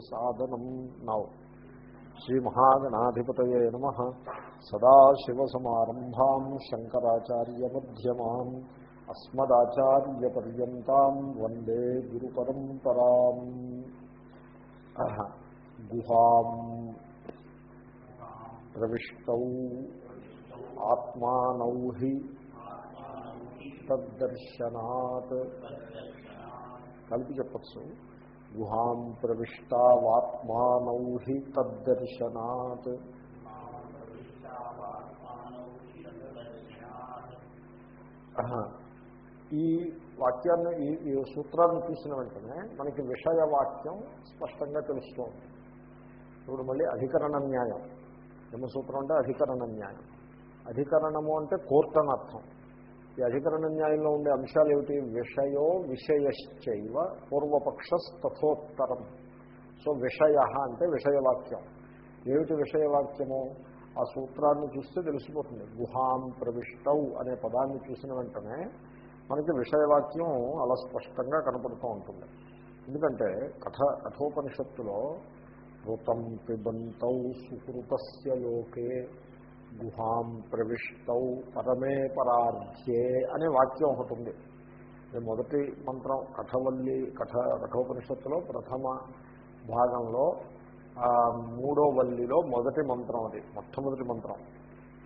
సాధనం నౌ. శ్రీమహాగణాధిపతయే నమ. సదాశివసమారంభాం శంకరాచార్యమ్యమాం అస్మదాచార్యపర్యంతం వందే గురు పరంపరాం గుహాం ప్రవిష్టౌ. ఆత్మానౌ హి తద్దర్శనాత్. కలిపి చెప్పచ్చు. గుహాం ప్రవిష్టావాత్మానౌ హి తద్దర్శనాత్. ఈ వాక్యాన్ని ఈ ఈ సూత్రాన్ని చూసిన వెంటనే మనకి విషయవాక్యం స్పష్టంగా తెలుస్తోంది. ఇప్పుడు మళ్ళీ అధికరణ న్యాయం. బ్రహ్మసూత్రం అంటే అధికరణ న్యాయం. అధికరణము అంటే కోర్టు అని అర్థం ఈ అధికరణ న్యాయంలో ఉండే అంశాలు ఏమిటి? విషయో విషయశ్చైవ పూర్వపక్ష తథోత్తరం సో విషయ అంటే విషయవాక్యం. ఏమిటి విషయవాక్యము? ఆ సూత్రాన్ని చూస్తే తెలిసిపోతుంది. గుహాం ప్రవిష్టౌ అనే పదాన్ని చూసిన వెంటనే మనకి విషయవాక్యం అలా స్పష్టంగా కనపడుతూ ఉంటుంది. ఎందుకంటే కథ కఠోపనిషత్తులో ఋతం పిబంతౌ సుకృతస్య లోకే గుహాం ప్రవిష్టౌ పరమే పరాధ్యే అనే వాక్యం ఒకటి ఉంది. మొదటి మంత్రం కఠవల్లి కఠ కఠోపనిషత్తులో ప్రథమ భాగంలో మూడో వల్లిలో మొదటి మంత్రం అది మొట్టమొదటి మంత్రం.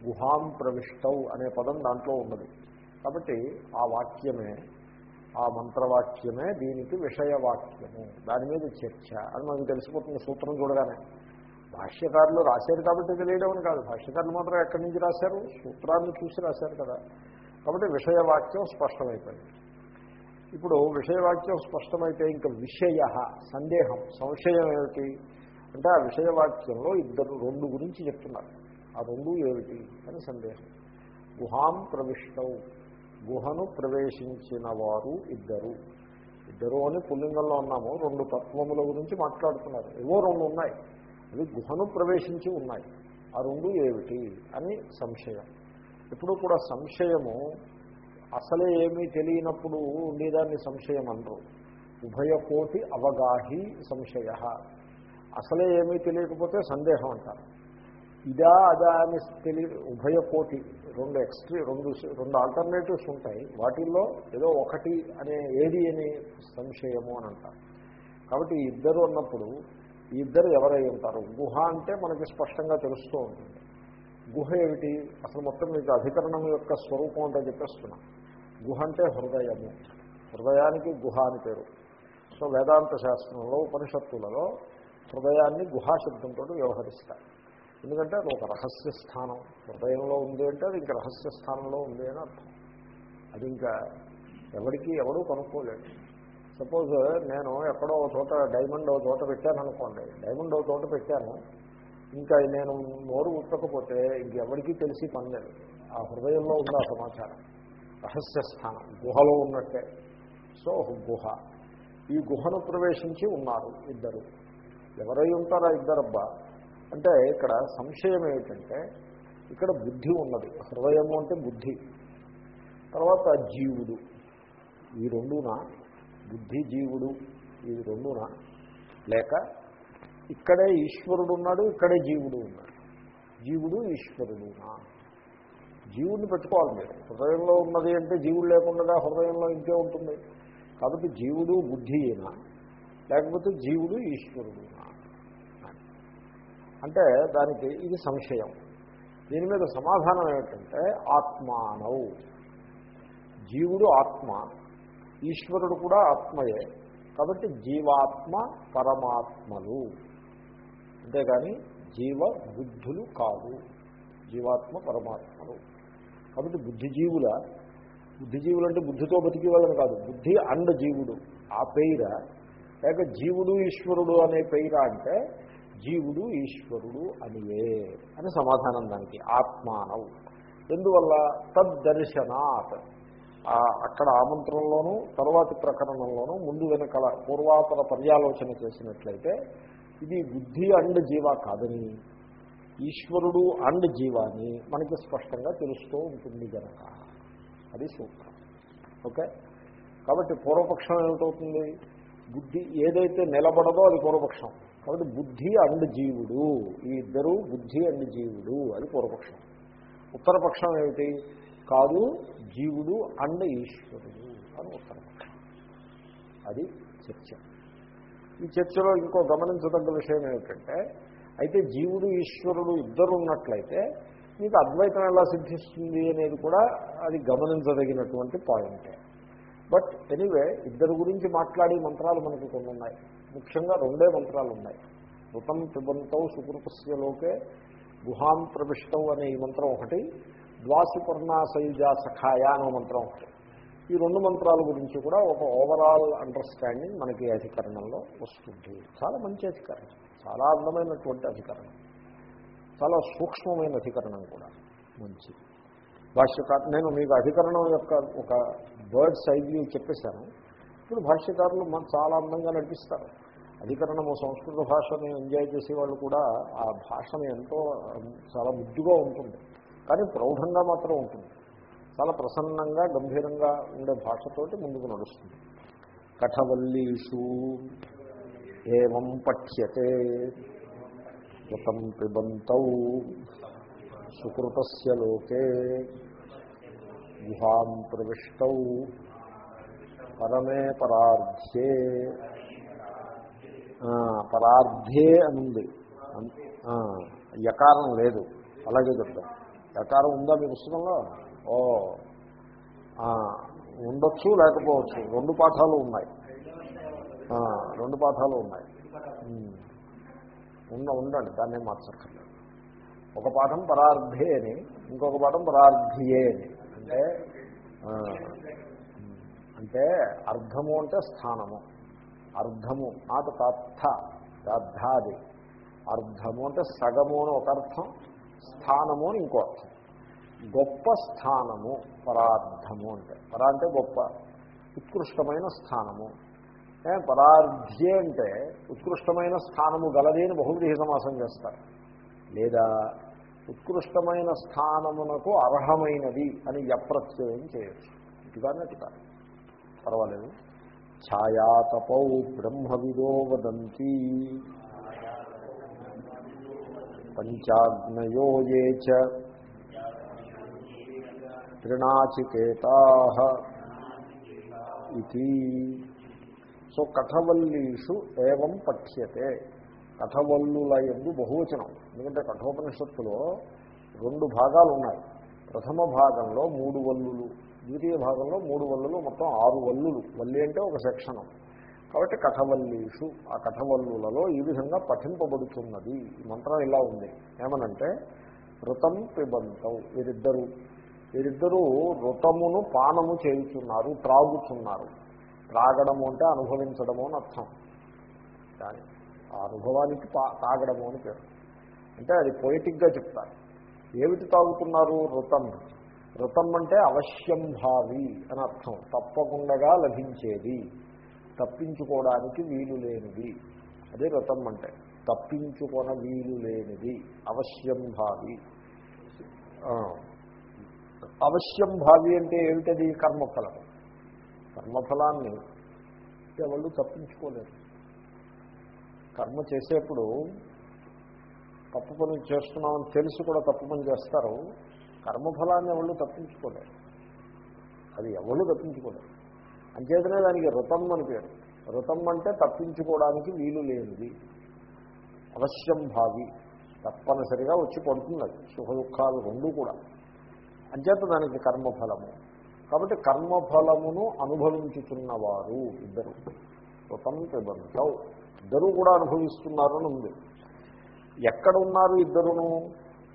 గుహాం ప్రవిష్టౌ అనే పదం దాంట్లో ఉన్నది. కాబట్టి ఆ వాక్యమే ఆ మంత్రవాక్యమే దీనికి విషయవాక్యము. దాని మీద చర్చ. అని మనకు తెలిసిపోతుంది సూత్రం చూడగానే. భాష్యకారులు రాశారు కాబట్టి తెలియడం అని కాదు. భాష్యకారులు మాత్రం ఎక్కడి నుంచి రాశారు? సూత్రాన్ని చూసి రాశారు కదా. కాబట్టి విషయవాక్యం స్పష్టమైపోయింది. ఇప్పుడు విషయవాక్యం స్పష్టమైతే ఇంకా విషయ సందేహం సంశయం ఏమిటి? అంటే ఆ విషయవాక్యంలో ఇద్దరు రెండు గురించి చెప్తున్నారు. ఆ రెండు ఏమిటి? అని సందేహం. గుహాం ప్రవిష్టం. గుహను ప్రవేశించిన వారు ఇద్దరు. ఇద్దరు అని పుల్లింగంలో ఉన్నాము. రెండు తత్వముల గురించి మాట్లాడుతున్నారు. ఏవో రెండు ఉన్నాయి. అవి గుహను ప్రవేశించి ఉన్నాయి. ఆ రెండు ఏమిటి? అని సంశయం. ఎప్పుడు కూడా సంశయము అసలే ఏమీ తెలియనప్పుడు ఉండేదాన్ని సంశయం అనరు ఉభయకోటి అవగాహి సంశయ. అసలే ఏమీ తెలియకపోతే సందేహం అంటారు. ఇదా అదా అని తెలియ ఉభయకోటి రెండు ఎక్స్ట్రీ రెండు రెండు ఆల్టర్నేటివ్స్ ఉంటాయి. వాటిల్లో ఏదో ఒకటి అనే ఏది అని సంశయము అని అంటారు. కాబట్టి ఇద్దరు అన్నప్పుడు ఈ ఇద్దరు ఎవరై ఉంటారు? గుహ అంటే మనకి స్పష్టంగా తెలుస్తూ ఉంటుంది. గుహ ఏమిటి? అసలు మొత్తం మీకు అధికరణం యొక్క స్వరూపం అంటే చెప్పేస్తున్నా. గుహ అంటే హృదయము. హృదయానికి గుహ అని పేరు. సో వేదాంత శాస్త్రంలో ఉపనిషత్తులలో హృదయాన్ని గుహాశబ్దంతో వ్యవహరిస్తారు. ఎందుకంటే అది ఒక రహస్య స్థానం. హృదయంలో ఉంది అంటే అది ఇంకా రహస్య స్థానంలో ఉంది అని అర్థం. అది ఇంకా ఎవరికి ఎవడూ కనుక్కోలేడు సపోజ్ నేను ఎక్కడో ఒక చోట డైమండ్ ఓ చోట పెట్టాను అనుకోండి. డైమండ్ ఓ చోట పెట్టాను. ఇంకా నేను నోరు ఉత్తకపోతే ఇంకెవరికీ తెలిసి పనిలేదు ఆ హృదయంలో ఉంది ఆ సమాచారం. రహస్య స్థానం. గుహలో ఉన్నట్టే. సో గుహ. ఈ గుహను ప్రవేశించి ఉన్నారు ఇద్దరు. ఎవరై ఉంటారా ఇద్దరబ్బా? అంటే ఇక్కడ సంశయం ఏమిటంటే ఇక్కడ బుద్ధి ఉన్నది. హృదయము అంటే బుద్ధి. తర్వాత జీవుడు. ఈ రెండునా? బుద్ధి జీవుడు ఈ రెండునా? లేక ఇక్కడే ఈశ్వరుడు ఉన్నాడు ఇక్కడే జీవుడు ఉన్నాడు. జీవుడు ఈశ్వరుడునా? జీవుడిని పెట్టుకోవాలి మీరు. హృదయంలో ఉన్నది అంటే జీవుడు లేకుండా హృదయంలో ఇంకే ఉంటుంది. కాబట్టి జీవుడు బుద్ధి అయినా లేకపోతే జీవుడు ఈశ్వరుడునా? అంటే దానికి ఇది సంశయం. దీని మీద సమాధానం ఏమిటంటే ఆత్మానవు జీవుడు ఆత్మ. ఈశ్వరుడు కూడా ఆత్మయే. కాబట్టి జీవాత్మ పరమాత్మలు. అంతేగాని జీవ బుద్ధులు కాదు. జీవాత్మ పరమాత్మలు. కాబట్టి బుద్ధిజీవుల బుద్ధిజీవులు అంటే బుద్ధితో బతికి వాళ్ళని కాదు. బుద్ధి అండ్ జీవుడు ఆ పేర లేక జీవుడు ఈశ్వరుడు అనే పేర అంటే జీవుడు ఈశ్వరుడు అనియే అని సమాధానం దానికి. ఆత్మానవు ఎందువల్ల? తద్దర్శనాత్. అక్కడ ఆమంత్రంలోనూ తరువాతి ప్రకరణంలోనూ ముందు వెనకల పూర్వాపర పర్యాలోచన చేసినట్లయితే ఇది బుద్ధి అండ్ జీవ కాదని ఈశ్వరుడు అండ్ జీవాన్ని మనకి స్పష్టంగా తెలుస్తూ ఉంటుంది కనుక అది సూత్రం. ఓకే? కాబట్టి పూర్వపక్షం ఏమిటవుతుంది? బుద్ధి ఏదైతే నిలబడదో అది పూర్వపక్షం. కాబట్టి బుద్ధి అండ్ జీవుడు ఈ ఇద్దరు బుద్ధి అండ్ జీవుడు అది పూర్వపక్షం. ఉత్తరపక్షం ఏమిటి? కాదు జీవుడు అండ్ ఈశ్వరుడు అని ఉత్తరపక్షం అది చర్చ. ఈ చర్చలో ఇంకో గమనించదగ్గ విషయం ఏమిటంటే అయితే జీవుడు ఈశ్వరుడు ఇద్దరు ఉన్నట్లయితే మీకు అద్వైతం ఎలా సిద్ధిస్తుంది అనేది కూడా అది గమనించదగినటువంటి పాయింటే. బట్ ఎనీవే ఇద్దరు గురించి మాట్లాడే మంత్రాలు మనకి కొన్ని ఉన్నాయి. ముఖ్యంగా రెండే మంత్రాలు ఉన్నాయి. ఋతం పిబంతౌ సుకృతస్యలోకే గుహాం ప్రవిష్టం అనే ఈ మంత్రం ఒకటి ద్వాసుపర్ణాశైజా సఖాయ అనే మంత్రం ఒకటి. ఈ రెండు మంత్రాల గురించి కూడా ఒక ఓవరాల్ అండర్స్టాండింగ్ మనకి అధికరణంలో వస్తుంది. చాలా మంచి అధికరణం. చాలా అందమైనటువంటి అధికరణం. చాలా సూక్ష్మమైన అధికరణం కూడా మంచి. భాష్యకారు నేను మీకు అధికరణం యొక్క ఒక బర్డ్స్ ఐ చెప్పేశాను. ఇప్పుడు భాష్యకారులు మన చాలా అందంగా నడిపిస్తారు అధికరణము సంస్కృత భాషని ఎంజాయ్ చేసే వాళ్ళు కూడా ఆ భాషను ఎంతో చాలా ముద్దుగా ఉంటుంది. కానీ ప్రౌఢంగా మాత్రం ఉంటుంది. చాలా ప్రసన్నంగా గంభీరంగా ఉండే భాషతోటి ముందుకు నడుస్తుంది. కఠవల్లీషు ఏం పఠ్యతే కృతం పిబంతౌ సుకృతస్య లోకే గుహాం ప్రవిష్టౌ పరమే పరార్థ్యే పరార్థే అంది యకారం లేదు. అలాగే చెప్తాం యకారం ఉందా మీ పుస్తకంలో? ఓ. ఉండొచ్చు లేకపోవచ్చు. రెండు పాఠాలు ఉన్నాయి. రెండు పాఠాలు ఉన్నాయి. ఉన్న ఉండండి దాన్ని మార్చక్కర్లేదు. ఒక పాఠం పరార్థే అని ఇంకొక పాఠం పరార్థియే అని. అంటే అంటే అర్థము అంటే స్థానము. అర్థము నాట్ తత్థ అర్థాది అర్థము అంటే సగము అని ఒక అర్థం స్థానము అని ఇంకో అర్థం. గొప్ప స్థానము పరార్థము అంటే. పరా అంటే గొప్ప ఉత్కృష్టమైన స్థానము. పరార్థ్యే అంటే ఉత్కృష్టమైన స్థానము గలది అని బహువ్రీహి సమాసం చేస్తారు. లేదా ఉత్కృష్టమైన స్థానమునకు అర్హమైనది అని అప్రత్యయం చేయొచ్చు. ఇటుగానే అటు పర్వాలేదు. ఛాయాతపౌ బ్రహ్మవిదో వదంతి. పంచాగ్నయో ఏ చ. ఇది సో కథవల్లీషు ఏవం పఠ్యతే. కథవల్లుల ఎందు బహువచనం. ఎందుకంటే కఠోపనిషత్తులో రెండు భాగాలు ఉన్నాయి. ప్రథమ భాగంలో మూడు వల్లులు ద్వితీయ భాగంలో మూడు వల్లులు మొత్తం ఆరు వల్లులు. వల్లి అంటే ఒక సెక్షను. కాబట్టి కథవల్లీషు ఆ కథవల్లులలో ఈ విధంగా పఠింపబడుతున్నది. ఈ మంత్రం ఇలా ఉంది. ఏమనంటే ఋతం పిబంతం వీరిద్దరూ. వీరిద్దరూ ఋతమును పానము చేయుచున్నారు త్రాగుతున్నారు. త్రాగడము అంటే అనుభవించడము అని అర్థం. కానీ ఆ అనుభవానికి తాగడము అని పేరు. అంటే అది పొయిటిక్గా చెప్తారు. ఏమిటి తాగుతున్నారు? ఋతం. ఋతం అంటే అవశ్యం భావి అని అర్థం. తప్పకుండా లభించేది. తప్పించుకోవడానికి వీలు లేనిది. అదే రతం అంటే తప్పించుకొన వీలు లేనిది. అవశ్యం భావి. అవశ్యం భావి అంటే ఏమిటది? కర్మఫలం కర్మఫలాన్ని ఎవళ్ళు తప్పించుకోలేరు. కర్మ చేసేప్పుడు తప్పు పని చేస్తున్నామని తెలిసి కూడా తప్పు పని చేస్తారు. కర్మఫలాన్ని ఎవళ్ళు తప్పించుకోలేరు. అది ఎవళ్ళు తప్పించుకోలేరు. అంచేతనే దానికి రుతం అని పేరు. రుతం అంటే తప్పించుకోవడానికి వీలు లేనిది. అవశ్యం భావి. తప్పనిసరిగా వచ్చి పడుతుంది అది సుఖ దుఃఖాలు రెండూ కూడా. అంచేత దానికి కర్మఫలము. కాబట్టి కర్మఫలమును అనుభవించుతున్నవారు ఇద్దరు. రుతం పిబంతౌ ఇద్దరు కూడా అనుభవిస్తున్నారు ఉంది. ఎక్కడ ఉన్నారు ఇద్దరును?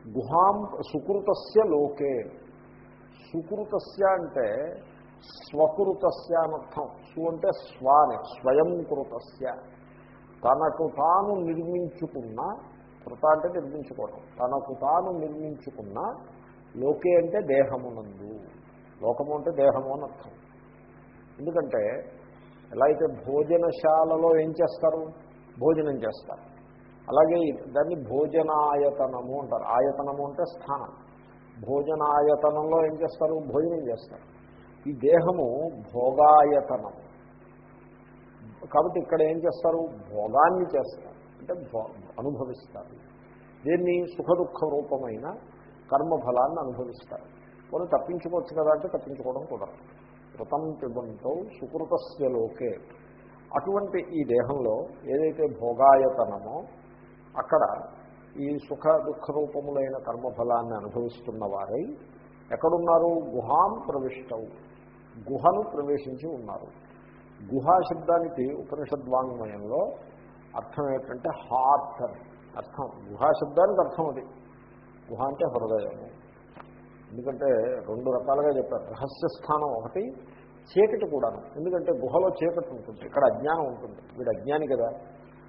గుహాం సుకృతస్య లోకే. సుకృతస్య అంటే స్వకృతస్య అనర్థం సు అంటే స్వాని స్వయం కృతస్య. తనకు తాను నిర్మించుకున్న కృత అంటే నిర్మించుకోవడం తనకు తాను నిర్మించుకున్న లోకే అంటే దేహమునందు. లోకము అంటే దేహము అని అర్థం. ఎందుకంటే ఎలా అయితే భోజనశాలలో ఏం చేస్తారు? భోజనం చేస్తారు. అలాగే దాన్ని భోజనాయతనము అంటారు. ఆయతనము అంటే స్థానం. భోజనాయతనంలో ఏం చేస్తారు? భోజనం చేస్తారు. ఈ దేహము భోగాయతనం. కాబట్టి ఇక్కడ ఏం చేస్తారు? భోగాన్ని చేస్తారు. అంటే భో అనుభవిస్తారు. దీన్ని సుఖ దుఃఖ రూపమైన కర్మఫలాన్ని అనుభవిస్తారు. వాళ్ళు తప్పించుకోవచ్చు కదా అంటే తప్పించుకోవడం కుదరదు. కృతం పిబంతో సుకృతస్య లోకే. అటువంటి ఈ దేహంలో ఏదైతే భోగాయతనమో అక్కడ ఈ సుఖ దుఃఖ రూపములైన కర్మఫలాన్ని అనుభవిస్తున్న వారై ఎక్కడున్నారు? గుహాం ప్రవిష్టవు గుహను ప్రవేశించి ఉన్నారు. గుహా శబ్దానికి ఉపనిషద్వాంగ్మయంలో అర్థం ఏంటంటే హార్ట్ అని అర్థం. గుహా శబ్దానికి అర్థం అది. గుహ అంటే హృదయము. ఎందుకంటే రెండు రకాలుగా చెప్పారు. రహస్య స్థానం ఒకటి చీకటి కూడాను. ఎందుకంటే గుహలో చీకటి ఉంటుంది. ఇక్కడ అజ్ఞానం ఉంటుంది. వీడు అజ్ఞాని కదా.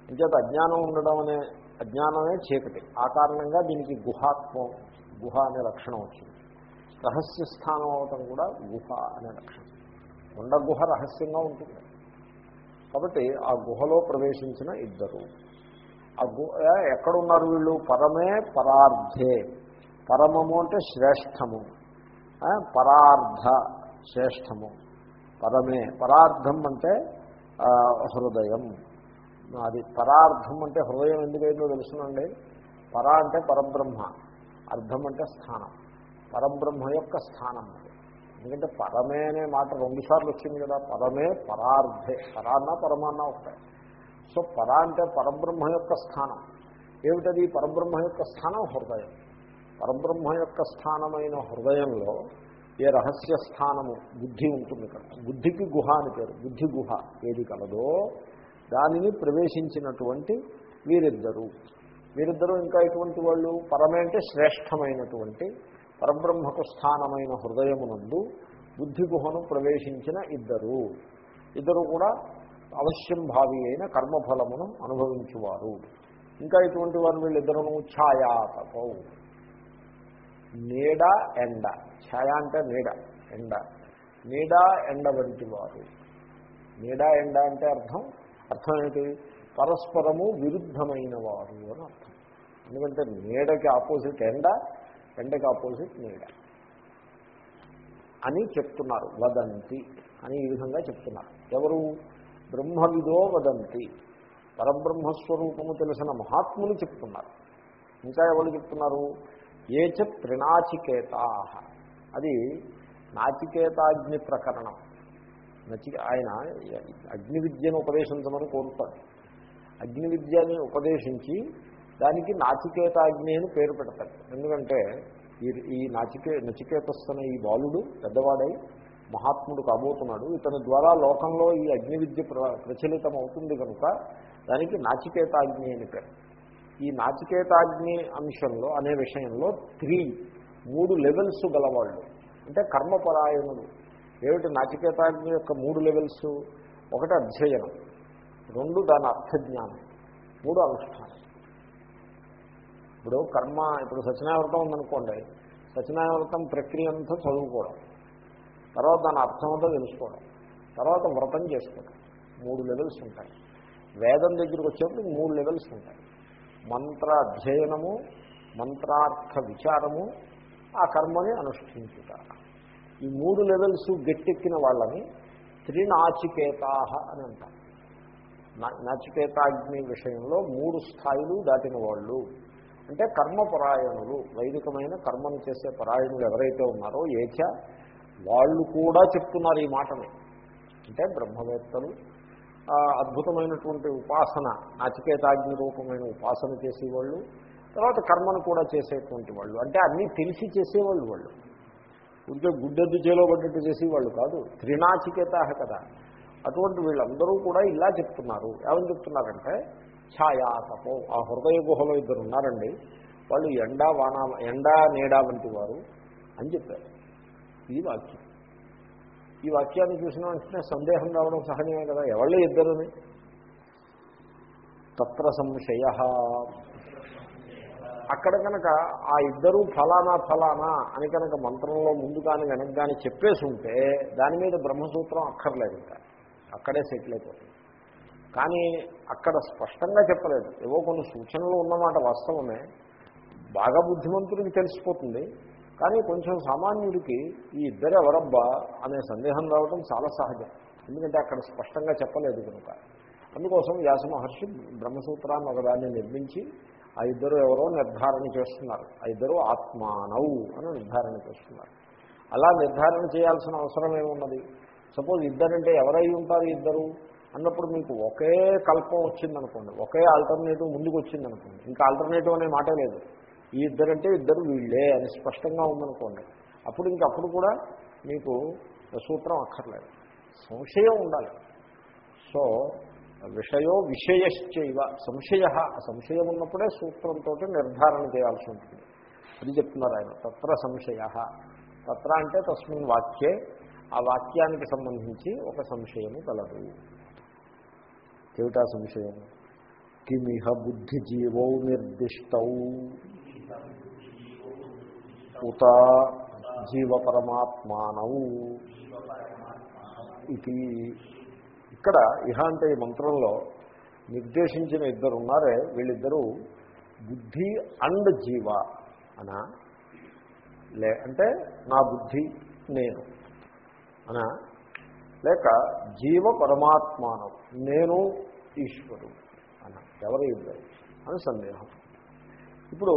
ఇంచేత అజ్ఞానం ఉండడం అనే అజ్ఞానమే చీకటి. ఆ కారణంగా దీనికి గుహాత్మం గుహ అనే లక్షణం వచ్చింది. రహస్య స్థానం అవటం కూడా గుహ అనే లక్షణం. కొండ గుహ రహస్యంగా ఉంటుంది. కాబట్టి ఆ గుహలో ప్రవేశించిన ఇద్దరు. ఆ గుహ ఎక్కడున్నారు వీళ్ళు? పరమే పరార్థే పరమము అంటే శ్రేష్టము. పరార్థ శ్రేష్టము. పరమే. పరార్థం అంటే హృదయం. అది పరార్థం అంటే హృదయం ఎందుకైందో తెలుసునండి? పర అంటే పరబ్రహ్మ. అర్థం అంటే స్థానం. పరబ్రహ్మ యొక్క స్థానం ఎందుకంటే పరమే అనే మాట రెండుసార్లు వచ్చింది కదా పరమే పరార్థే పరాన్న పరమాన్న ఒకటే సో పర అంటే పరబ్రహ్మ యొక్క స్థానం. ఏమిటది? పరబ్రహ్మ యొక్క స్థానం హృదయం. పరబ్రహ్మ యొక్క స్థానమైన హృదయంలో ఏ రహస్య స్థానము? బుద్ధి ఉంటుంది కదా. బుద్ధికి గుహ అని పేరు. బుద్ధి గుహ ఏది కలదో దానిని ప్రవేశించినటువంటి వీరిద్దరూ. వీరిద్దరూ ఇంకా ఎటువంటి వాళ్ళు? పరమే అంటే శ్రేష్టమైనటువంటి పరబ్రహ్మకు స్థానమైన హృదయమునందు బుద్ధి గుహను ప్రవేశించిన ఇద్దరు. ఇద్దరు కూడా అవశ్యం భావి అయిన కర్మఫలమును అనుభవించువారు. ఇంకా ఇటువంటి వారు వీళ్ళిద్దరూ ఛాయాతపౌ. నీడ ఎండ. ఛాయ అంటే నీడ ఎండ. నీడ ఎండ వంటి వారు. నీడ ఎండ అంటే అర్థం? అర్థం ఏంటి? పరస్పరము విరుద్ధమైన వారు అని అర్థం. ఎందుకంటే నీడకి ఆపోజిట్ ఎండ ఎండకి ఆపోజిట్ నీడ అని చెప్తున్నారు వదంతి అని ఈ విధంగా చెప్తున్నారు. ఎవరు? బ్రహ్మవిదో వదంతి. పరబ్రహ్మస్వరూపము తెలిసిన మహాత్ములు చెప్తున్నారు. ఇంకా ఎవరు చెప్తున్నారు? ఏ త్రినాచికేతా. అది నాచికేతాగ్ని ప్రకరణం. నచి ఆయన అగ్ని విద్యను ఉపదేశించమని కోరుతాడు. అగ్ని విద్యని ఉపదేశించి దానికి నాచికేతాగ్ని అని పేరు పెడతాడు ఎందుకంటే ఈ ఈ నాచికే నచికేతస్తున్న ఈ బాలుడు పెద్దవాడై మహాత్ముడు కాబోతున్నాడు. ఇతని ద్వారా లోకంలో ఈ అగ్ని విద్య ప్ర ప్రచలితం అవుతుంది కనుక దానికి నాచికేతాగ్ని అని పేరు. ఈ నాచికేతాగ్ని అంశంలో అనే విషయంలో త్రీ మూడు లెవెల్స్ గలవాళ్ళు. అంటే కర్మపరాయణులు. ఏమిటి నాచికేతాగ్ని యొక్క మూడు లెవెల్స్? ఒకటి అధ్యయనం రెండు దాని అర్థజ్ఞానం మూడు అనుష్ఠానం. ఇప్పుడు కర్మ ఇప్పుడు సత్యనావ్రతం ఉందనుకోండి సత్యనావ్రతం ప్రక్రియ అంతా చదువుకోవడం. తర్వాత దాని అర్థం అంతా తెలుసుకోవడం. తర్వాత వ్రతం చేసుకోవడం. మూడు లెవెల్స్ ఉంటాయి. వేదం దగ్గరికి వచ్చేప్పుడు మూడు లెవెల్స్ ఉంటాయి. మంత్ర అధ్యయనము మంత్రార్థ విచారము ఆ కర్మని అనుష్ఠించుట. ఈ మూడు లెవెల్స్ గట్టెక్కిన వాళ్ళని త్రినాచికేతాహ అని అంటారు. నా- నాచికేతాగ్ని విషయంలో మూడు స్థాయిలు దాటిన వాళ్ళు. అంటే కర్మపరాయణులు వైదికమైన కర్మను చేసే పరాయణులు ఎవరైతే ఉన్నారో ఏచ వాళ్ళు కూడా చెప్తున్నారు ఈ మాటని. అంటే బ్రహ్మవేత్తలు అద్భుతమైనటువంటి ఉపాసన నచికేతాగ్ని రూపమైన ఉపాసన చేసేవాళ్ళు తర్వాత కర్మను కూడా చేసేటువంటి వాళ్ళు. అంటే అన్నీ తెలిసి చేసేవాళ్ళు వాళ్ళు. ఉంటే గుడ్డెద్దు చేలో పడ్డట్టు చేసేవాళ్ళు కాదు త్రినాచికేత కదా. అటువంటి వీళ్ళందరూ కూడా ఇలా చెప్తున్నారు. ఏమని చెప్తున్నారంటే ఛాయాతపో ఆ హృదయ గుహలో ఇద్దరు ఉన్నారండి. వాళ్ళు ఎండా వాన ఎండా నీడా వంటి వారు అని చెప్పారు. ఇది వాక్యం. ఈ వాక్యాన్ని చూసిన వెంటనే సందేహం రావడం సహజమే కదా. ఎవళ్ళే ఇద్దరుని? తత్ర సంశయ. అక్కడ కనుక ఆ ఇద్దరు ఫలానా ఫలానా అని కనుక మంత్రంలో ముందు కానీ వెనక కానీ చెప్పేసి ఉంటే దాని మీద బ్రహ్మసూత్రం అక్కర్లేదు ఇంకా. అక్కడే సెటిల్ అయిపోతుంది. కానీ అక్కడ స్పష్టంగా చెప్పలేదు. ఏవో కొన్ని సూచనలు ఉన్నమాట వాస్తవమే. బాగా బుద్ధిమంతుడికి తెలిసిపోతుంది. కానీ కొంచెం సామాన్యుడికి ఈ ఇద్దరు ఎవరబ్బా అనే సందేహం రావడం చాలా సహజం. ఎందుకంటే అక్కడ స్పష్టంగా చెప్పలేదు కనుక. అందుకోసం వ్యాస మహర్షి బ్రహ్మసూత్రాన్ని ఒకదాన్ని నిర్మించి ఆ ఇద్దరు ఎవరో నిర్ధారణ చేస్తున్నారు. ఆ ఇద్దరు ఆత్మానవు అని నిర్ధారణ చేస్తున్నారు. అలా నిర్ధారణ చేయాల్సిన అవసరం ఏమున్నది? సపోజ్ ఇద్దరంటే ఎవరై ఉంటారు ఇద్దరు? అన్నప్పుడు మీకు ఒకే కల్పం వచ్చిందనుకోండి ఒకే ఆల్టర్నేటివ్ ముందుకు వచ్చిందనుకోండి ఇంకా ఆల్టర్నేటివ్ అనే మాటే లేదు. ఈ ఇద్దరంటే ఇద్దరు వీళ్ళే అని స్పష్టంగా ఉందనుకోండి అప్పుడు ఇంకప్పుడు కూడా మీకు సూత్రం అక్కర్లేదు. సంశయం ఉండాలి. సో విషయో విషయశ్చైవ సంశయ సంశయం ఉన్నప్పుడే సూత్రంతో నిర్ధారణ చేయాల్సి ఉంటుంది. అది చెప్తున్నారు ఆయన తత్ర సంశయ. తత్ర అంటే తస్మిన్ వాక్యే ఆ వాక్యానికి సంబంధించి ఒక సంశయము కలదు. ఏమిటా సంశయం? కిమిహ బుద్ధిజీవౌ నిర్దిష్ట. ఉత జీవపరమాత్మానౌ. ఇది ఇక్కడ ఇహ అంటే ఈ మంత్రంలో నిర్దేశించిన ఇద్దరు ఉన్నారే వీళ్ళిద్దరూ బుద్ధి అండ్ జీవ అనా? లే అంటే నా బుద్ధి నేను అనా? లేక జీవ పరమాత్మానం నేను ఈశ్వరుడు అన ఎవరు ఇద్దరు అని సందేహం. ఇప్పుడు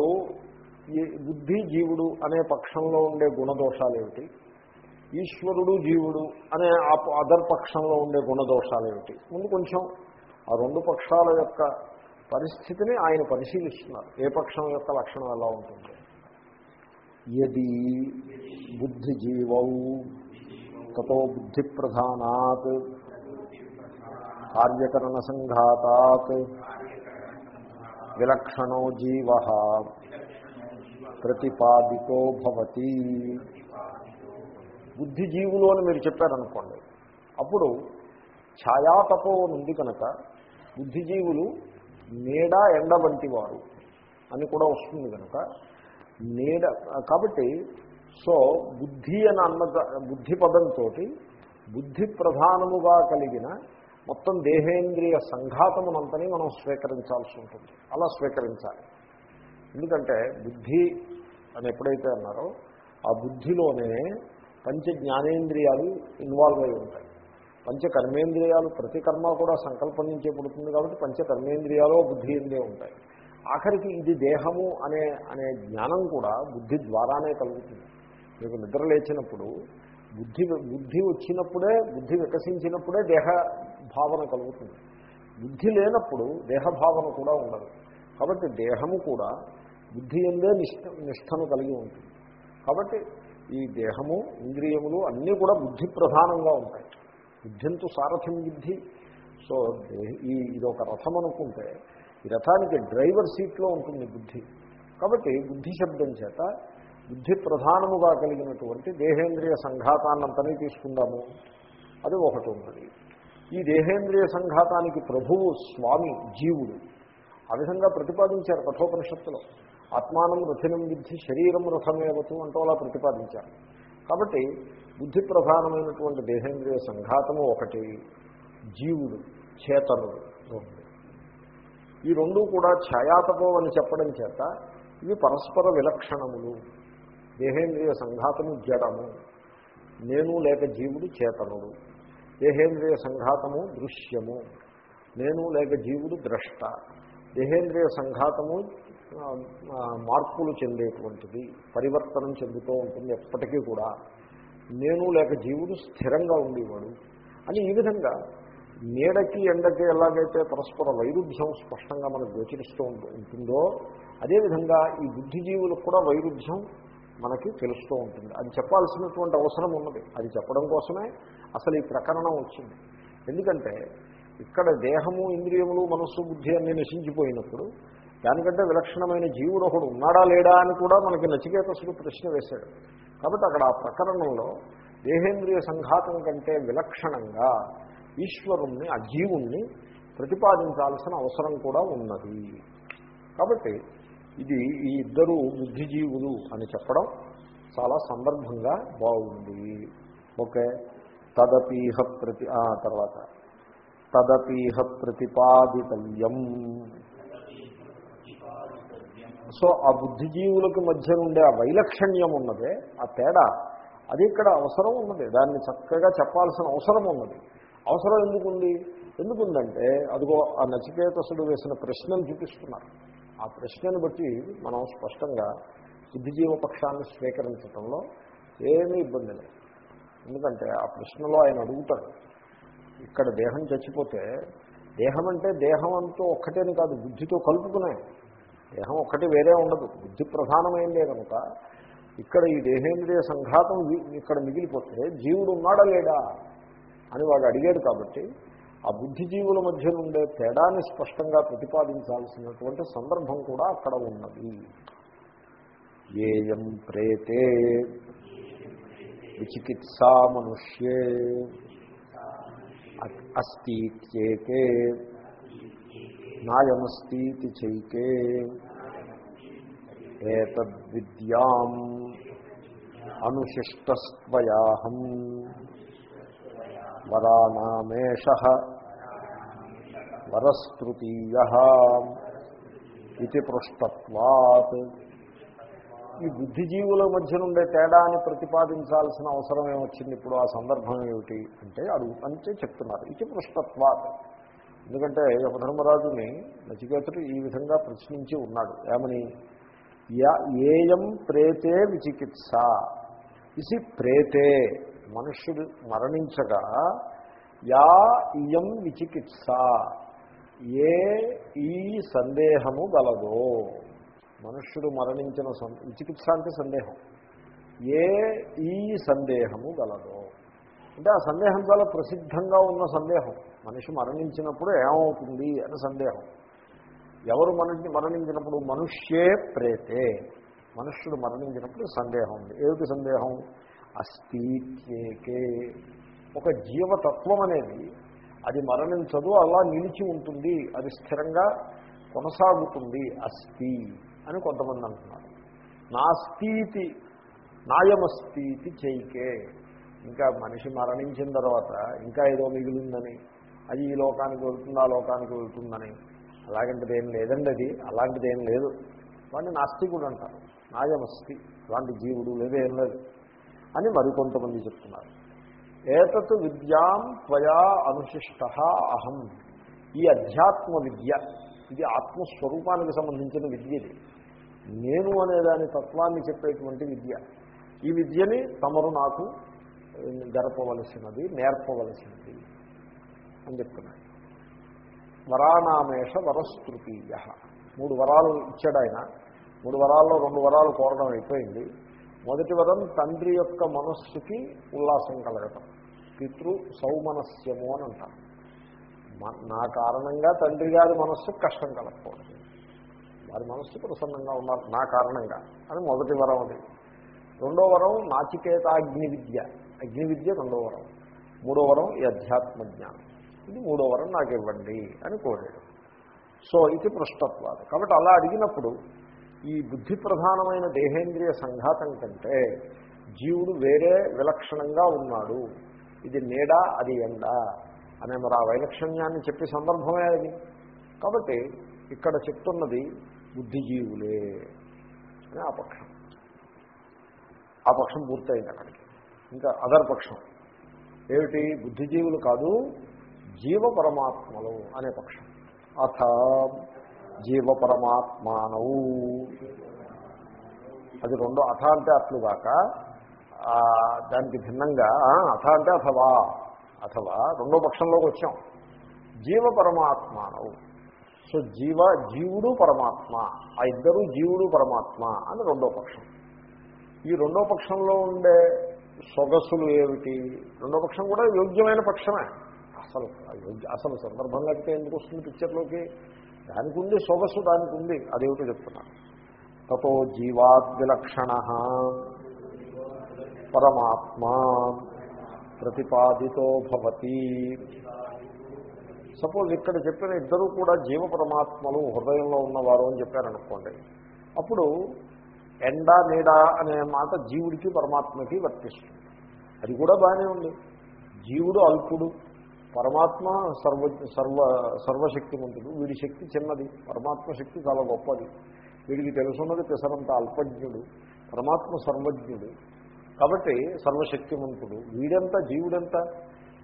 ఈ బుద్ధి జీవుడు అనే పక్షంలో ఉండే గుణదోషాలు ఏమిటి ఈశ్వరుడు జీవుడు అనే అదర్ పక్షంలో ఉండే గుణదోషాలు ఏమిటి ముందు కొంచెం ఆ రెండు పక్షాల యొక్క పరిస్థితిని ఆయన పరిశీలిస్తున్నారు. ఏ పక్షం యొక్క లక్షణం ఎలా ఉంటుంది. యది బుద్ధిజీవౌ తతో బుద్ధి ప్రధానాత్ కార్యకరణ సంఘాతాత్ విలక్షణో జీవ. ప్రతిపాదితో భవతి. బుద్ధిజీవులు అని మీరు చెప్పారనుకోండి అప్పుడు ఛాయాతపో ఉంది కనుక బుద్ధిజీవులు నీడ ఎండ వంటి వారు అని కూడా వస్తుంది కనుక నీడ కాబట్టి సో బుద్ధి అని అన్న బుద్ధి పదంతో బుద్ధి ప్రధానముగా కలిగిన మొత్తం దేహేంద్రియ సంఘాతమునంతని మనం స్వీకరించాల్సి ఉంటుంది. అలా స్వీకరించాలి. ఎందుకంటే బుద్ధి అని ఎప్పుడైతే అన్నారో ఆ బుద్ధిలోనే పంచ జ్ఞానేంద్రియాలు ఇన్వాల్వ్ అయి ఉంటాయి. పంచ కర్మేంద్రియాలు ప్రతి కర్మ కూడా సంకల్పం నుంచే పుడుతుంది కాబట్టి పంచ కర్మేంద్రియాలు బుద్ధి ఎందే ఉంటాయి. ఆఖరికి ఇది దేహము అనే అనే జ్ఞానం కూడా బుద్ధి ద్వారానే కలుగుతుంది. మీకు నిద్ర లేచినప్పుడు బుద్ధి బుద్ధి వచ్చినప్పుడే బుద్ధి వికసించినప్పుడే దేహ భావన కలుగుతుంది. బుద్ధి లేనప్పుడు దేహభావన కూడా ఉండదు. కాబట్టి దేహము కూడా బుద్ధి ఎందే నిష్ఠ నిష్టను కలిగి ఉంటుంది. కాబట్టి ఈ దేహము ఇంద్రియములు అన్నీ కూడా బుద్ధి ప్రధానంగా ఉంటాయి. బుద్ధింతు సారథ్యం బుద్ధి సో ఈ ఇది ఒక రథం అనుకుంటే ఈ రథానికి డ్రైవర్ సీట్లో ఉంటుంది బుద్ధి. కాబట్టి బుద్ధి శబ్దం చేత బుద్ధి ప్రధానముగా కలిగినటువంటి దేహేంద్రియ సంఘాతాన్నంతనే తీసుకుందాము. అది ఒకటి ఉన్నది. ఈ దేహేంద్రియ సంఘాతానికి ప్రభువు స్వామి జీవుడు. ఆ విధంగా ప్రతిపాదించారు కఠోపనిషత్తులో. ఆత్మానం రథినం విద్ధి శరీరం రథమేవతు అంటూ అలా ప్రతిపాదించారు. కాబట్టి బుద్ధి ప్రధానమైనటువంటి దేహేంద్రియ సంఘాతము ఒకటి జీవుడు చేతనుడు రెండు. ఈ రెండు కూడా ఛాయాతపం అని చెప్పడం చేత ఇవి పరస్పర విలక్షణములు. దేహేంద్రియ సంఘాతము జడము. నేను లేక జీవుడు చేతనుడు. దేహేంద్రియ సంఘాతము దృశ్యము. నేను లేక జీవుడు ద్రష్ట. దేహేంద్రియ సంఘాతము మార్పులు చెందేటువంటిది పరివర్తనం చెందుతూ ఉంటుంది ఎప్పటికీ కూడా. నేను లేక జీవుడు స్థిరంగా ఉండేవాడు అని ఈ విధంగా నీడకి ఎండకి ఎలాగైతే పరస్పర వైరుధ్యం స్పష్టంగా మనకు గోచరిస్తూ ఉంటుందో అదేవిధంగా ఈ బుద్ధిజీవులకు కూడా వైరుధ్యం మనకి తెలుస్తూ ఉంటుంది. అది చెప్పాల్సినటువంటి అవసరం ఉన్నది. అది చెప్పడం కోసమే అసలు ఈ ప్రకరణం వచ్చింది. ఎందుకంటే ఇక్కడ దేహము ఇంద్రియములు మనస్సు బుద్ధి అన్నీ నశించిపోయినప్పుడు దానికంటే విలక్షణమైన జీవుడు ఒకడు ఉన్నాడా లేడా అని కూడా మనకి నచికేతసుడు ప్రశ్న వేశాడు. కాబట్టి అక్కడ ఆ ప్రకరణంలో దేహేంద్రియ సంఘాతం కంటే విలక్షణంగా ఈశ్వరుణ్ణి ఆ జీవుణ్ణి ప్రతిపాదించాల్సిన అవసరం కూడా ఉన్నది. కాబట్టి ఇది ఈ ఇద్దరు బుద్ధిజీవులు అని చెప్పడం చాలా సందర్భంగా బాగుంది. ఓకే. తదపీహ ప్రతి తర్వాత. తదపీహ ప్రతిపాదితవ్యం సో ఆ బుద్ధిజీవులకు మధ్య ఉండే ఆ వైలక్షణ్యం ఉన్నదే ఆ తేడా. అది ఇక్కడ అవసరం ఉన్నది. దాన్ని చక్కగా చెప్పాల్సిన అవసరం ఉన్నది. అవసరం ఎందుకుంది? ఎందుకుందంటే అదిగో ఆ నచికేతసుడు వేసిన ప్రశ్నలు చూపిస్తున్నారు. ఆ ప్రశ్నను బట్టి మనం స్పష్టంగా బుద్ధిజీవ పక్షాన్ని స్వీకరించడంలో ఏమీ ఇబ్బంది లేదు. ఎందుకంటే ఆ ప్రశ్నలో ఆయన అడుగుతాడు ఇక్కడ దేహం చచ్చిపోతే దేహం అంటే దేహం అంతా ఒక్కటేని కాదు బుద్ధితో కలుపుకునే దేహం ఒక్కటి వేరే ఉండదు బుద్ధి ప్రధానమైందే కనుక ఇక్కడ ఈ దేహేంద్రియ సంఘాతం ఇక్కడ మిగిలిపోతే జీవుడు ఉన్నాడా లేడా అని వాడు అడిగాడు కాబట్టి ఆ బుద్ధిజీవుల మధ్య నుండే తేడాన్ని స్పష్టంగా ప్రతిపాదించాల్సినటువంటి సందర్భం కూడా అక్కడ ఉన్నది. ఏయం ప్రేతే విచికిత్సా మనుష్యే అ- నాయమస్తీతి చైకే ఏతద్విద్యాం అనుశిష్టస్త్వయాహం వరానామేష వరస్తృతీయ ఇది పృష్టత్వాత్. ఈ బుద్ధిజీవుల మధ్య నుండే తేడాన్ని ప్రతిపాదించాల్సిన అవసరం ఏమొచ్చింది ఇప్పుడు? ఆ సందర్భం ఏమిటి? అంటే అడుగు అంటే చెప్తున్నారు. ఇది పృష్టత్వాత్. ఎందుకంటే యమధర్మరాజుని నచికేతుడు ఈ విధంగా ప్రశ్నించి ఉన్నాడు. ఏమని? ఏయం ప్రేతే విచికిత్స. ఇసి ప్రేతే. మనుష్యుడు మరణించగా యా ఇయం విచికిత్స. ఏ ఈ సందేహము గలదో. మనుష్యుడు మరణించిన చికిత్స అంటే సందేహం. ఏ ఈ సందేహము గలదో. అంటే ఆ సందేహం చాలా ప్రసిద్ధంగా ఉన్న సందేహం. మనిషి మరణించినప్పుడు ఏమవుతుంది అని సందేహం. ఎవరు మరణి మరణించినప్పుడు మనుష్యే ప్రేతే. మనుష్యుడు మరణించినప్పుడు సందేహం ఉంది. ఏమిటి సందేహం? అస్థిత్యేకే ఒక జీవతత్వం అనేది అది మరణించదు అలా నిలిచి ఉంటుంది అది స్థిరంగా కొనసాగుతుంది అస్థి అని కొంతమంది అంటున్నారు. నాస్తీతి నాయమస్తీతి చైకే ఇంకా మనిషి మరణించిన తర్వాత ఇంకా ఏదో మిగిలిందని అది ఈ లోకానికి వెళ్తుంది ఆ లోకానికి వెళ్తుందని అలాగంటిది ఏం లేదండి అది అలాంటిది ఏం లేదు. వాడిని నాస్తికుడు అంటారు నాయమస్తి అలాంటి జీవుడు లేదు ఏం లేదు అని మరికొంతమంది చెప్తున్నారు. ఏతత్ విద్యాం త్వయా అనుశిష్ట అహం. ఈ అధ్యాత్మ విద్య ఇది ఆత్మస్వరూపానికి సంబంధించిన విద్య ఇది. నేను అనే దాని తత్వాన్ని చెప్పేటువంటి విద్య. ఈ విద్యని తమరు నాకు గడపవలసినది నేర్పవలసినది అని చెప్తున్నాడు వరానామేష వరస్తృతీయ మూడు వరాలు ఇచ్చాడు ఆయన. మూడు వరాల్లో రెండు వరాలు కోరడం అయిపోయింది. మొదటి వరం తండ్రి యొక్క మనస్సుకి ఉల్లాసం కలగటం. పితృ సౌమనస్యము అని అంటారు. మ- నా కారణంగా తండ్రి గారి మనస్సుకు కష్టం కలగకూడదు. వారి మనస్సు ప్రసన్నంగా ఉన్నారు నా కారణంగా. అని మొదటి వరం అది. రెండో వరం నాచికేత అగ్ని విద్య. అగ్ని విద్య రెండో వరం. మూడో వరం ఈ అధ్యాత్మ జ్ఞానం. ఇది మూడో వరం నాకు ఇవ్వండి అని కోరాడు. సో ఇది పృష్టత్వాలు కాబట్టి అలా అడిగినప్పుడు ఈ బుద్ధి ప్రధానమైన దేహేంద్రియ సంఘాతం కంటే జీవుడు వేరే విలక్షణంగా ఉన్నాడు. ఇది నీడ అది ఎండ అనే మరి ఆ వైలక్షణ్యాన్ని చెప్పే సందర్భమే అది. కాబట్టి ఇక్కడ చెప్తున్నది బుద్ధిజీవులే అని ఆ పక్షం. ఆ పక్షం పూర్తయింది అక్కడికి. ఇంకా అదర్ పక్షం. ఏమిటి? బుద్ధిజీవులు కాదు జీవ పరమాత్మలు అనే పక్షం. అథ జీవ పరమాత్మానవు అది రెండో అథ అంటే అట్లుగాక దానికి భిన్నంగా అథ అంటే అథవా అథవా రెండో పక్షంలోకి వచ్చాం. జీవ పరమాత్మానవు సో జీవ జీవుడు పరమాత్మ ఆ ఇద్దరు జీవుడు పరమాత్మ అని రెండో పక్షం. ఈ రెండో పక్షంలో ఉండే సొగసులు ఏమిటి? రెండో పక్షం కూడా యోగ్యమైన పక్షమే. అసలు అసలు సందర్భంగా అయితే ఎందుకు వస్తుంది పిక్చర్లోకి దానికి ఉంది సొగసు దానికి ఉంది అదేమిటో చెప్తున్నాను తతో జీవాద్విలక్షణ. పరమాత్మా ప్రతిపాదితో భవతి. సపోజ్ ఇక్కడ చెప్పిన ఇద్దరు కూడా జీవ పరమాత్మలు హృదయంలో ఉన్నవారు అని చెప్పారనుకోండి. అప్పుడు ఎండ నీడ అనే మాట జీవుడికి పరమాత్మకి వర్తిస్తుంది. అది కూడా బాగానే ఉంది. జీవుడు అల్పుడు. పరమాత్మ సర్వ సర్వ సర్వశక్తిమంతుడు. వీడి శక్తి చిన్నది. పరమాత్మ శక్తి చాలా గొప్పది. వీడికి తెలుసున్నది పిసరంత అల్పజ్ఞుడు. పరమాత్మ సర్వజ్ఞుడు. కాబట్టి సర్వశక్తిమంతుడు. వీడెంత? జీవుడెంత?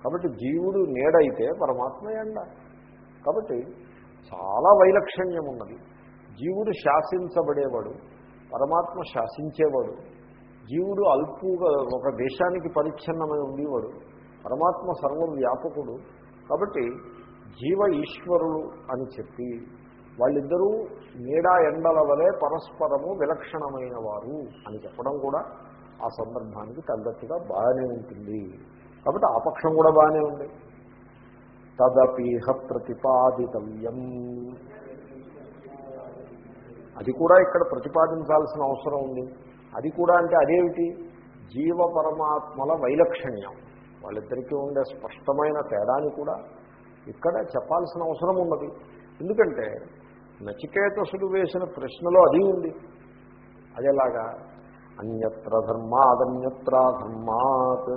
కాబట్టి జీవుడు నీడైతే పరమాత్మ ఎండ. కాబట్టి చాలా వైలక్షణ్యం ఉన్నది జీవుడు శాసించబడేవాడు. పరమాత్మ శాసించేవాడు. జీవుడు అల్పుగా ఒక దేశానికి పరిచ్ఛిన్నమై ఉండేవాడు. పరమాత్మ సర్వవ్యాపకుడు. కాబట్టి జీవ ఈశ్వరులు అని చెప్పి వాళ్ళిద్దరూ నీడా ఎండల వలె పరస్పరము విలక్షణమైన వారు అని చెప్పడం కూడా ఆ సందర్భానికి తగ్గట్టుగా బాగానే ఉంటుంది. కాబట్టి ఆ పక్షం కూడా బాగానే ఉంది. తదపీహ ప్రతిపాదితవ్యం. అది కూడా ఇక్కడ ప్రతిపాదించాల్సిన అవసరం ఉంది. అది కూడా అంటే అదేమిటి? జీవ పరమాత్మల వైలక్షణ్యం. వాళ్ళిద్దరికీ ఉండే స్పష్టమైన తేడాని కూడా ఇక్కడ చెప్పాల్సిన అవసరం ఉన్నది. ఎందుకంటే నచికేతసుడు వేసిన ప్రశ్నలో అది ఉంది. అదేలాగా అన్యత్ర ధర్మాదన్యత్ర ధర్మాత్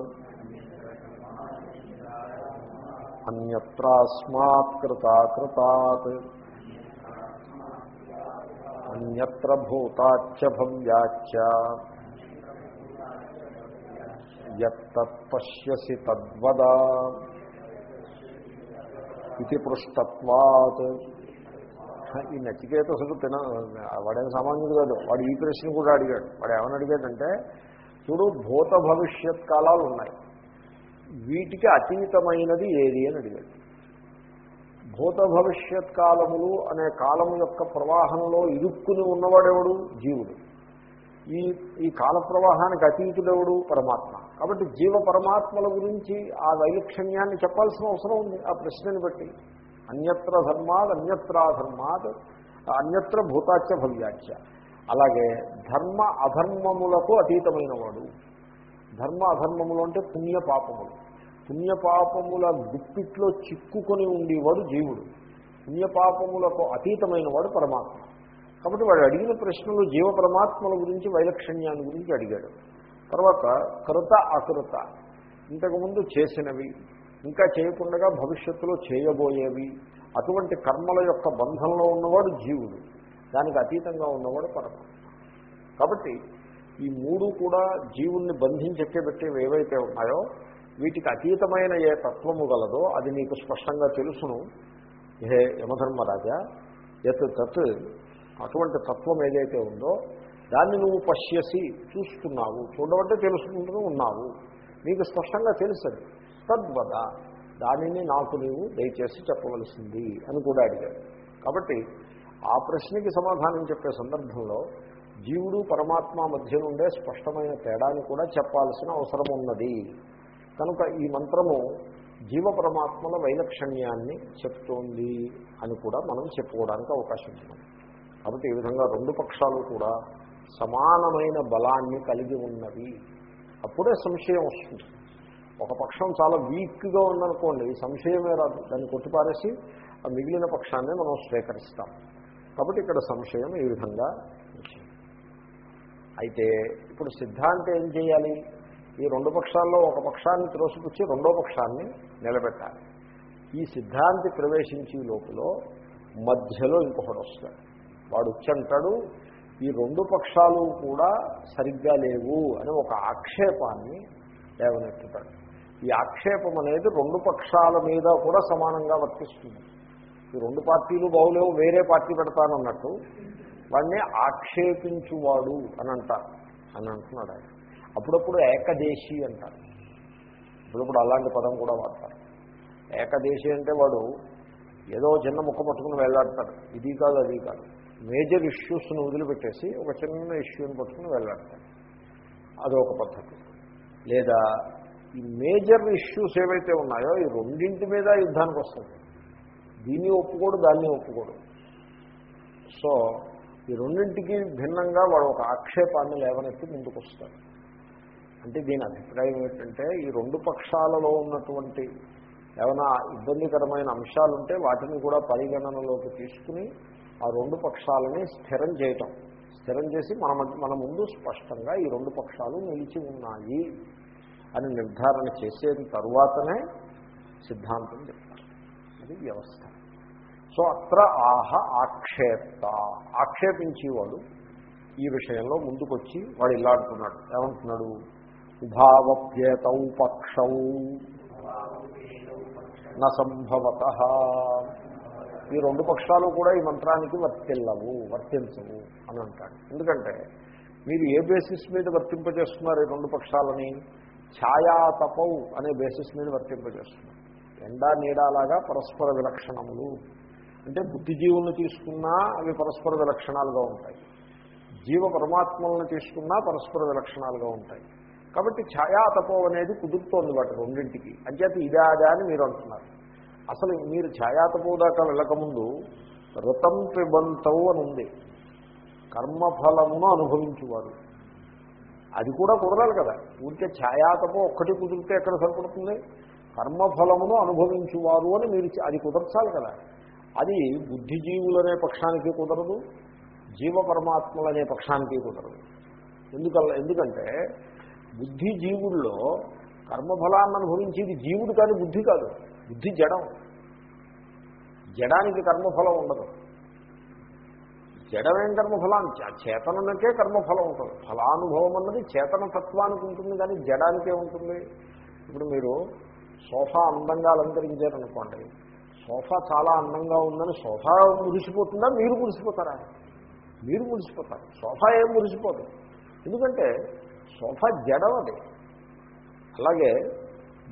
అన్యత్రాస్మాత్ కృతాకృతాత్ అన్యత్ర భూతాచ్చ భవ్యాచ్చ యత్తత్పశ్యసి తద్వదా ఇది పృష్టత్వాత్. ఈ నచికేతసుడు తిన వాడేం సామాన్యుడు కాదు. వాడు ఈ ప్రశ్న కూడా అడిగాడు. వాడు ఏమని అడిగాడంటే చూడు భూత భవిష్యత్ కాలాలు ఉన్నాయి. వీటికి అతీతమైనది ఏది అని అడిగాడు. భూత భవిష్యత్ కాలములు అనే కాలము యొక్క ప్రవాహంలో ఇరుక్కుని ఉన్నవాడెవడు? జీవుడు. ఈ ఈ కాల ప్రవాహానికి అతీతుడెవడు? పరమాత్మ. కాబట్టి జీవ పరమాత్మల గురించి ఆ వైలక్షణ్యాన్ని చెప్పాల్సిన అవసరం ఉంది ఆ ప్రశ్నని బట్టి. అన్యత్ర ధర్మాద్ అన్యత్రాధర్మాద్ అన్యత్ర భూతాచ్య భవ్యాచ్య. అలాగే ధర్మ అధర్మములకు అతీతమైన వాడు ధర్మ అధర్మములు అంటే పుణ్య పాపములు. పుణ్యపాపముల గుప్పిట్లో చిక్కుకొని ఉండేవాడు జీవుడు. పుణ్యపాపములకు అతీతమైన వాడు పరమాత్మ. కాబట్టి వాడు అడిగిన ప్రశ్నలు జీవ పరమాత్మల గురించి వైలక్షణ్యాన్ని గురించి అడిగాడు. తర్వాత కృత అకృత. ఇంతకుముందు చేసినవి ఇంకా చేయకుండా భవిష్యత్తులో చేయబోయేవి. అటువంటి కర్మల యొక్క బంధంలో ఉన్నవాడు జీవుడు. దానికి అతీతంగా ఉన్నవాడు పరమాత్మ. కాబట్టి ఈ మూడు కూడా జీవుణ్ణి బంధించెక్కేబెట్టేవి ఏవైతే ఉన్నాయో వీటికి అతీతమైన ఏ తత్వము గలదో అది నీకు స్పష్టంగా తెలుసును. హే యమధర్మరాజా ఎత్ తత్ అటువంటి తత్వం ఏదైతే ఉందో దాన్ని నువ్వు పశ్యసి చూస్తున్నావు. చూడబట్టే తెలుసుకుంటూ ఉన్నావు. నీకు స్పష్టంగా తెలుసది. తద్వద దానిని నాకు నీవు దయచేసి చెప్పవలసింది అని కూడా అడిగాడు. కాబట్టి ఆ ప్రశ్నకి సమాధానం చెప్పే సందర్భంలో జీవుడు పరమాత్మ మధ్య నుండే స్పష్టమైన తేడాన్ని కూడా చెప్పాల్సిన అవసరం ఉన్నది. కనుక ఈ మంత్రము జీవ పరమాత్మల వైలక్షణ్యాన్ని చెప్తోంది అని కూడా మనం చెప్పుకోవడానికి అవకాశం ఉంది. కాబట్టి ఈ విధంగా రెండు పక్షాలు కూడా సమానమైన బలాన్ని కలిగి ఉన్నవి. అప్పుడే సంశయం వస్తుంది. ఒక పక్షం చాలా వీక్గా ఉందనుకోండి సంశయమే రాదు. దాన్ని కొట్టిపారేసి ఆ మిగిలిన పక్షాన్ని మనం స్వీకరిస్తాం. కాబట్టి ఇక్కడ సంశయం ఈ విధంగా అయితే ఇప్పుడు సిద్ధాంతం ఏం చేయాలి? ఈ రెండు పక్షాల్లో ఒక పక్షాన్ని త్రోసిపుచ్చి రెండో పక్షాన్ని నిలబెట్టాలి. ఈ సిద్ధాంతి ప్రవేశించే లోపల మధ్యలో ఇంకొకటి వస్తాడు వాడు వచ్చంటాడు ఈ రెండు పక్షాలు కూడా సరిగ్గా లేవు అని ఒక ఆక్షేపాన్ని లేవనెత్తుతాడు. ఈ ఆక్షేపం అనేది రెండు పక్షాల మీద కూడా సమానంగా వర్తిస్తుంది. ఈ రెండు పార్టీలు బాగులేవు వేరే పార్టీ పెడతానన్నట్టు వాడిని ఆక్షేపించువాడు అని అంటారు అని అంటున్నాడు ఆయన. అప్పుడప్పుడు ఏకదేశీ అంటారు. ఇప్పుడప్పుడు అలాంటి పదం కూడా వాడతారు. ఏకదేశీ అంటే వాడు ఏదో చిన్న ముక్క పట్టుకుని వెళ్ళాడతాడు ఇది కాదు అది కాదు. మేజర్ ఇష్యూస్ను వదిలిపెట్టేసి ఒక చిన్న ఇష్యూని పట్టుకుని వెళ్ళాడతాడు అదొక పద్ధతి. లేదా ఈ మేజర్ ఇష్యూస్ ఏవైతే ఉన్నాయో ఈ రెండింటి మీద యుద్ధానికి వస్తుంది. దీన్ని ఒప్పుకోడు దాన్ని ఒప్పుకోడు. సో ఈ రెండింటికి భిన్నంగా వాడు ఒక ఆక్షేపాన్ని లేవనెత్తి ముందుకు వస్తాడు అంటే దీని అభిప్రాయం ఏంటంటే ఈ రెండు పక్షాలలో ఉన్నటువంటి ఏమైనా ఇబ్బందికరమైన అంశాలుంటే వాటిని కూడా పరిగణనలోకి తీసుకుని ఆ రెండు పక్షాలని స్థిరం చేయటం. స్థిరం చేసి మన మన ముందు స్పష్టంగా ఈ రెండు పక్షాలు నిలిచి ఉన్నాయి అని నిర్ధారణ చేసేది తరువాతనే సిద్ధాంతం చెప్తారు. అది వ్యవస్థ. సో అత్ర ఆహ ఆక్షేప్త. ఆక్షేపించేవాడు ఈ విషయంలో ముందుకొచ్చి వాడు ఇలా అంటున్నాడు. ఏమంటున్నాడు? ఉభావప్యేతౌ పక్షౌ. న సంభవత. ఈ రెండు పక్షాలు కూడా ఈ మంత్రానికి వర్తిల్లవు వర్తించవు అని అంటాడు. ఎందుకంటే మీరు ఏ బేసిస్ మీద వర్తింపజేస్తున్నారు ఈ రెండు పక్షాలని? ఛాయాతపౌ అనే బేసిస్ మీద వర్తింపజేస్తున్నారు. ఎండా నీడాలాగా పరస్పర విలక్షణములు. అంటే బుద్ధిజీవులను తీసుకున్నా అవి పరస్పర విలక్షణాలుగా ఉంటాయి. జీవ పరమాత్మలను తీసుకున్నా పరస్పర విలక్షణాలుగా ఉంటాయి. కాబట్టి ఛాయాతపం అనేది కుదురుతోంది వాటి రెండింటికి. అంచేత ఇదే అదే అని మీరు అంటున్నారు. అసలు మీరు ఛాయాతపో దాకా వెళ్ళకముందు ఋతం పిబంతవు అని ఉంది. కర్మఫలమును అనుభవించువారు అది కూడా కుదరాలి కదా. ఊరికే ఛాయాతపం ఒక్కటి కుదిరితే ఎక్కడ సరిపడుతుంది? కర్మఫలమును అనుభవించువారు అని మీరు అది కుదర్చాలి కదా. అది బుద్ధిజీవులనే పక్షానికి కుదరదు జీవ పరమాత్మలనే పక్షానికి కుదరదు. ఎందుకల్ల ఎందుకంటే బుద్ధి జీవుల్లో కర్మఫలాన్ని అనుభవించేది జీవుడు కానీ బుద్ధి కాదు. బుద్ధి జడం. జడానికి కర్మఫలం ఉండదు. జడమేం కర్మఫలం? చేతనకే కర్మఫలం ఉంటుంది. ఫలానుభవం అన్నది చేతన తత్వానికి ఉంటుంది కానీ జడానికే ఉంటుంది. ఇప్పుడు మీరు సోఫా అందంగా అలంకరించారనుకోండి సోఫా చాలా అందంగా ఉందని సోఫా మురిసిపోతుందా? మీరు మురిసిపోతారా? మీరు మురిసిపోతారు. సోఫా ఏం మురిసిపోదు. ఎందుకంటే సోఫా జడం అది అలాగే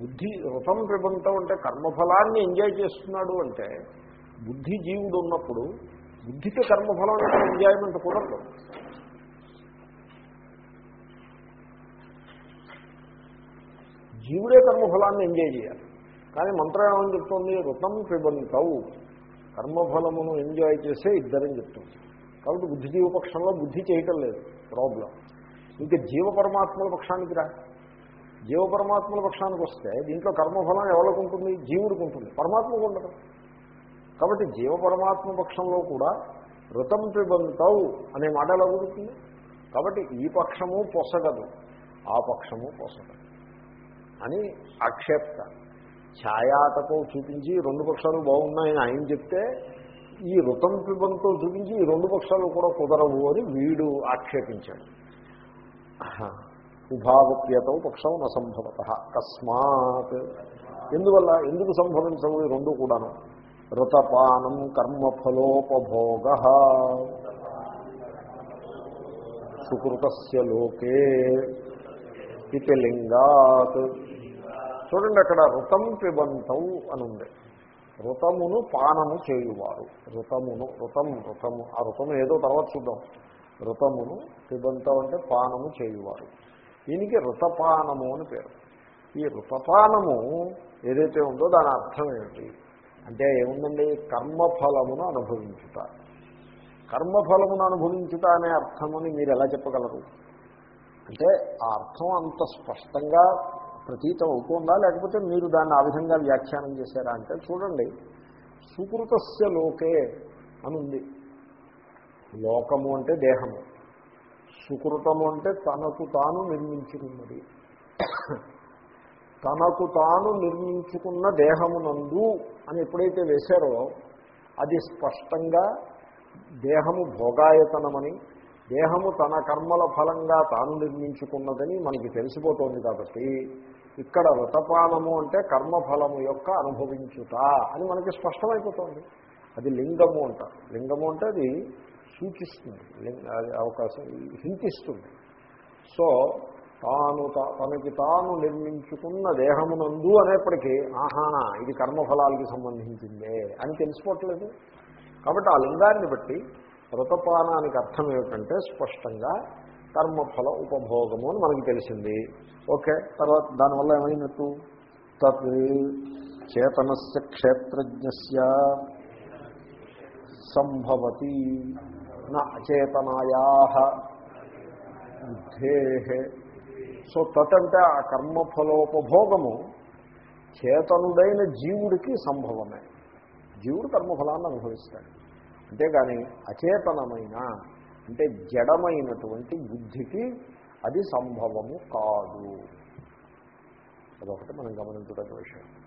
బుద్ధి రుతం ప్రబంతం అంటే కర్మఫలాన్ని ఎంజాయ్ చేస్తున్నాడు అంటే బుద్ధి జీవుడు ఉన్నప్పుడు బుద్ధికి కర్మఫలం ఎంజాయ్మెంట్ కుదరదు జీవుడే కర్మఫలాన్ని ఎంజాయ్ చేయాలి. కానీ మంత్రం ఏమని చెప్తుంది? రుతం పిబంతవు కర్మఫలమును ఎంజాయ్ చేసే ఇద్దరని చెప్తుంది. కాబట్టి బుద్ధిజీవ పక్షంలో బుద్ధి చేయటం లేదు. ప్రాబ్లం. ఇంకా జీవ పరమాత్మల పక్షానికి రా. జీవ పరమాత్మల పక్షానికి వస్తే దీంట్లో కర్మఫలం ఎవరికి ఉంటుంది? జీవుడికి ఉంటుంది. పరమాత్మకు ఉండదు. కాబట్టి జీవ పరమాత్మ పక్షంలో కూడా ఋతం పిబంతవు అనే మాట ఎలా కుదురుతుంది? కాబట్టి ఈ పక్షము పొసగదు. ఆ పక్షము పొసగదు. అని ఆక్షేప్త. ఛాయాతతో చూపించి రెండు పక్షాలు బాగున్నాయని ఆయన చెప్తే ఈ ఋతం పిబంతో చూపించి ఈ రెండు పక్షాలు కూడా కుదరవు అని వీడు ఆక్షేపించాడు. ఉభావప్యత పక్షం నసంభవత తస్మాత్. ఎందువల్ల? ఎందుకు సంభవించవు ఈ రెండు కూడాను? ఋతపానం కర్మఫలోపభోగ. సుకృతస్య లోకే ఇది లింగాత్ చూడండి అక్కడ ఋతం పిబంతం అని ఉంది ఋతమును పానము చేయువారు. ఋతమును ఋతం ఋతము ఆ రుతము ఏదో తర్వాత చూద్దాం. ఋతమును పిబంతం అంటే పానము చేయువారు. దీనికి ఋతపానము అని పేరు. ఈ ఋతపానము ఏదైతే ఉందో దాని అర్థం ఏమిటి? అంటే ఏముందండి? కర్మఫలమును అనుభవించుట. కర్మఫలమును అనుభవించుట అనే అర్థమని మీరు ఎలా చెప్పగలరు? అంటే ఆ అర్థం అంత స్పష్టంగా ప్రతీతం అవుతుందా లేకపోతే మీరు దాన్ని ఆ విధంగా వ్యాఖ్యానం చేశారా అంటే చూడండి. సుకృతస్య లోకే అని ఉంది లోకము అంటే దేహము. సుకృతము అంటే తనకు తాను నిర్మించుకున్నది తనకు తాను నిర్మించుకున్న దేహమునందు అని ఎప్పుడైతే వేశారో అది స్పష్టంగా దేహము భోగాయతనమని దేహము తన కర్మల ఫలంగా తాను నిర్మించుకున్నదని మనకి తెలిసిపోతోంది కాబట్టి ఇక్కడ వ్రతపానము అంటే కర్మఫలము యొక్క అనుభవించుట అని మనకి స్పష్టమైపోతుంది. అది లింగము అంటారు. లింగము అంటే అది సూచిస్తుంది. అవకాశం హింతిస్తుంది. సో తాను తనకి తాను నిర్మించుకున్న దేహమునందు అనేప్పటికీ ఆహా ఇది కర్మఫలాలకి సంబంధించిందే అని తెలిసిపోవట్లేదు కాబట్టి ఆ లింగాన్ని బట్టి వ్రతపానానికి అర్థం ఏమిటంటే స్పష్టంగా కర్మఫల ఉపభోగము అని మనకి తెలిసింది. ఓకే తర్వాత దానివల్ల ఏమైనట్టు? తత్ చేతనస్య క్షేత్రజ్ఞస్య సంభవతి. నా అచేతనాయా బుద్ధే. సో తటంటే ఆ కర్మఫలోపభోగము చేతనుడైన జీవుడికి సంభవమే. జీవుడు కర్మఫలాన్ని అనుభవిస్తాడు. అంతేగాని అచేతనమైన అంటే జడమైనటువంటి బుద్ధికి అది సంభవము కాదు. అదొకటి మనం గమనించదగ్గ విషయం.